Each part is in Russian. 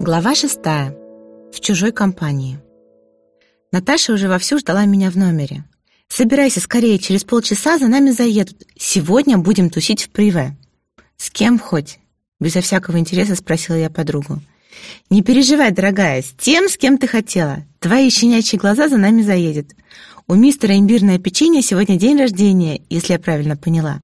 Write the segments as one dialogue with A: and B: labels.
A: Глава шестая. В чужой компании. Наташа уже вовсю ждала меня в номере. «Собирайся скорее, через полчаса за нами заедут. Сегодня будем тусить в приве». «С кем хоть?» Безо всякого интереса спросила я подругу. «Не переживай, дорогая, с тем, с кем ты хотела. Твои щенячьи глаза за нами заедет. У мистера имбирное печенье сегодня день рождения, если я правильно поняла.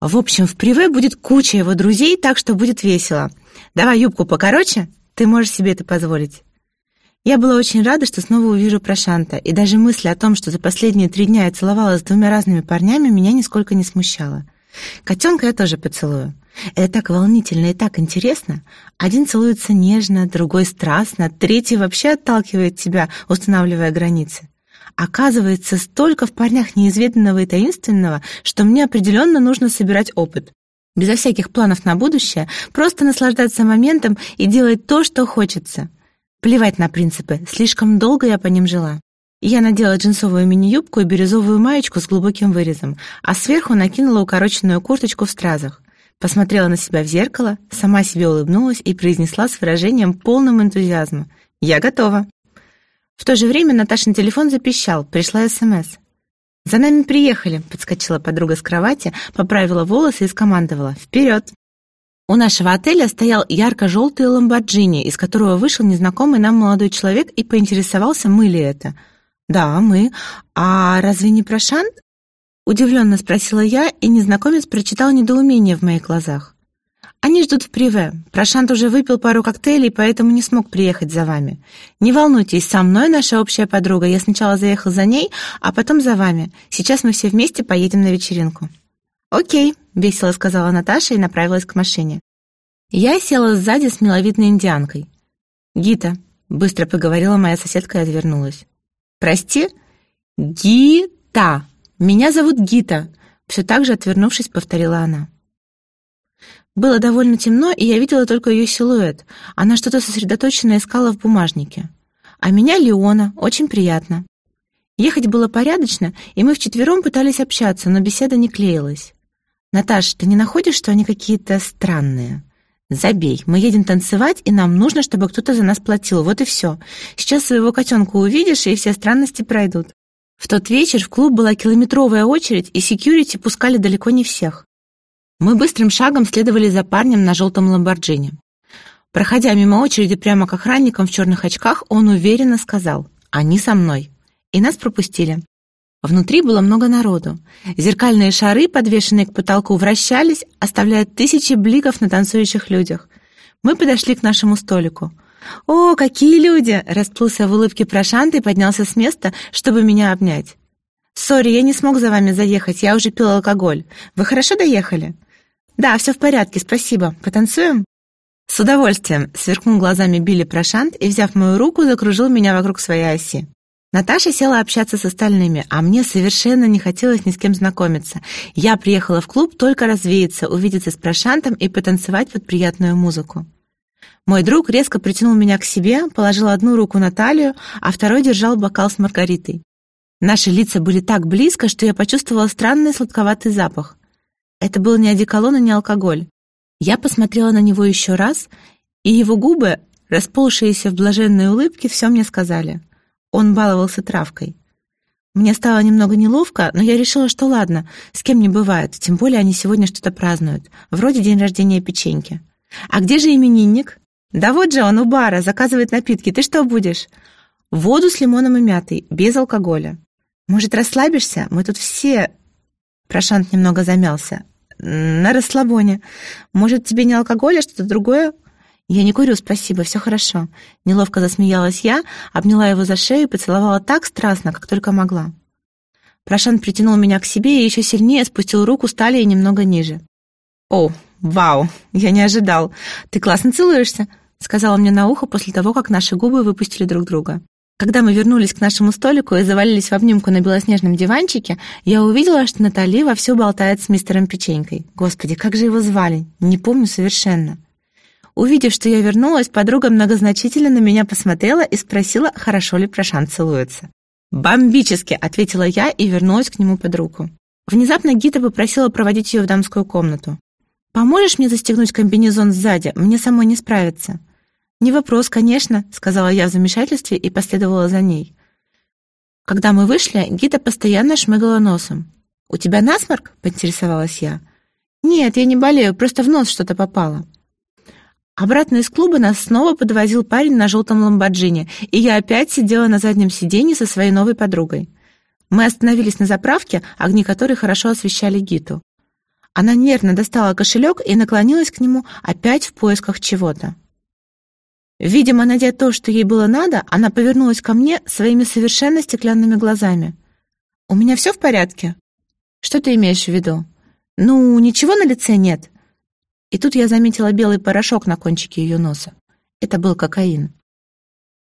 A: В общем, в приве будет куча его друзей, так что будет весело. Давай юбку покороче, ты можешь себе это позволить». Я была очень рада, что снова увижу Прошанта, и даже мысль о том, что за последние три дня я целовалась с двумя разными парнями, меня нисколько не смущала. Котенка я тоже поцелую. Это так волнительно и так интересно. Один целуется нежно, другой страстно, третий вообще отталкивает тебя, устанавливая границы. Оказывается, столько в парнях неизведанного и таинственного, что мне определенно нужно собирать опыт. Безо всяких планов на будущее, просто наслаждаться моментом и делать то, что хочется. Плевать на принципы, слишком долго я по ним жила. Я надела джинсовую мини-юбку и бирюзовую маечку с глубоким вырезом, а сверху накинула укороченную курточку в стразах. Посмотрела на себя в зеркало, сама себе улыбнулась и произнесла с выражением полным энтузиазма. «Я готова». В то же время Наташин телефон запищал, пришла СМС. «За нами приехали», — подскочила подруга с кровати, поправила волосы и скомандовала. «Вперед!» У нашего отеля стоял ярко-желтый ламборджини, из которого вышел незнакомый нам молодой человек и поинтересовался, мы ли это. «Да, мы. А разве не Прошант?» Удивленно спросила я, и незнакомец прочитал недоумение в моих глазах. «Они ждут в приве. Прошант уже выпил пару коктейлей, поэтому не смог приехать за вами. Не волнуйтесь, со мной наша общая подруга. Я сначала заехал за ней, а потом за вами. Сейчас мы все вместе поедем на вечеринку». «Окей», — весело сказала Наташа и направилась к машине. Я села сзади с миловидной индианкой. «Гита», — быстро поговорила моя соседка и отвернулась. «Прости?» «Гита! Меня зовут Гита», — все так же отвернувшись, повторила она. Было довольно темно, и я видела только ее силуэт. Она что-то сосредоточенно искала в бумажнике. А меня Леона, очень приятно. Ехать было порядочно, и мы вчетвером пытались общаться, но беседа не клеилась. «Наташ, ты не находишь, что они какие-то странные?» «Забей, мы едем танцевать, и нам нужно, чтобы кто-то за нас платил, вот и все. Сейчас своего котенка увидишь, и все странности пройдут». В тот вечер в клуб была километровая очередь, и секьюрити пускали далеко не всех. Мы быстрым шагом следовали за парнем на желтом ламборджини. Проходя мимо очереди прямо к охранникам в черных очках, он уверенно сказал «Они со мной». И нас пропустили. Внутри было много народу. Зеркальные шары, подвешенные к потолку, вращались, оставляя тысячи бликов на танцующих людях. Мы подошли к нашему столику. «О, какие люди!» — расплылся в улыбке Прошант и поднялся с места, чтобы меня обнять. «Сори, я не смог за вами заехать, я уже пил алкоголь. Вы хорошо доехали?» «Да, все в порядке, спасибо. Потанцуем?» «С удовольствием!» — сверкнул глазами Билли Прошант и, взяв мою руку, закружил меня вокруг своей оси. Наташа села общаться с остальными, а мне совершенно не хотелось ни с кем знакомиться. Я приехала в клуб только развеяться, увидеться с Прошантом и потанцевать под приятную музыку. Мой друг резко притянул меня к себе, положил одну руку на талию, а второй держал бокал с маргаритой. Наши лица были так близко, что я почувствовала странный сладковатый запах. Это был не одеколон и не алкоголь. Я посмотрела на него еще раз, и его губы, расползшиеся в блаженной улыбке, все мне сказали. Он баловался травкой. Мне стало немного неловко, но я решила, что ладно, с кем не бывает, тем более они сегодня что-то празднуют, вроде день рождения печеньки. А где же именинник? Да вот же он у бара, заказывает напитки. Ты что будешь? Воду с лимоном и мятой, без алкоголя. Может, расслабишься? Мы тут все... Прошант немного замялся. На расслабоне. Может, тебе не алкоголь, а что-то другое? «Я не курю, спасибо, все хорошо». Неловко засмеялась я, обняла его за шею и поцеловала так страстно, как только могла. Прошан притянул меня к себе и еще сильнее спустил руку с талии немного ниже. «О, вау, я не ожидал. Ты классно целуешься», — сказала мне на ухо после того, как наши губы выпустили друг друга. Когда мы вернулись к нашему столику и завалились в обнимку на белоснежном диванчике, я увидела, что Натали вовсю болтает с мистером Печенькой. Господи, как же его звали? Не помню совершенно. Увидев, что я вернулась, подруга многозначительно на меня посмотрела и спросила, хорошо ли Прошан целуется. «Бомбически!» — ответила я и вернулась к нему под руку. Внезапно Гита попросила проводить ее в дамскую комнату. «Поможешь мне застегнуть комбинезон сзади? Мне самой не справиться». «Не вопрос, конечно», — сказала я в замешательстве и последовала за ней. Когда мы вышли, Гита постоянно шмыгала носом. «У тебя насморк?» — поинтересовалась я. «Нет, я не болею, просто в нос что-то попало». Обратно из клуба нас снова подвозил парень на желтом ламборджини, и я опять сидела на заднем сиденье со своей новой подругой. Мы остановились на заправке, огни которой хорошо освещали Гиту. Она нервно достала кошелек и наклонилась к нему опять в поисках чего-то. Видимо, найдя то, что ей было надо, она повернулась ко мне своими совершенно стеклянными глазами. «У меня все в порядке?» «Что ты имеешь в виду?» «Ну, ничего на лице нет?» И тут я заметила белый порошок на кончике ее носа. Это был кокаин.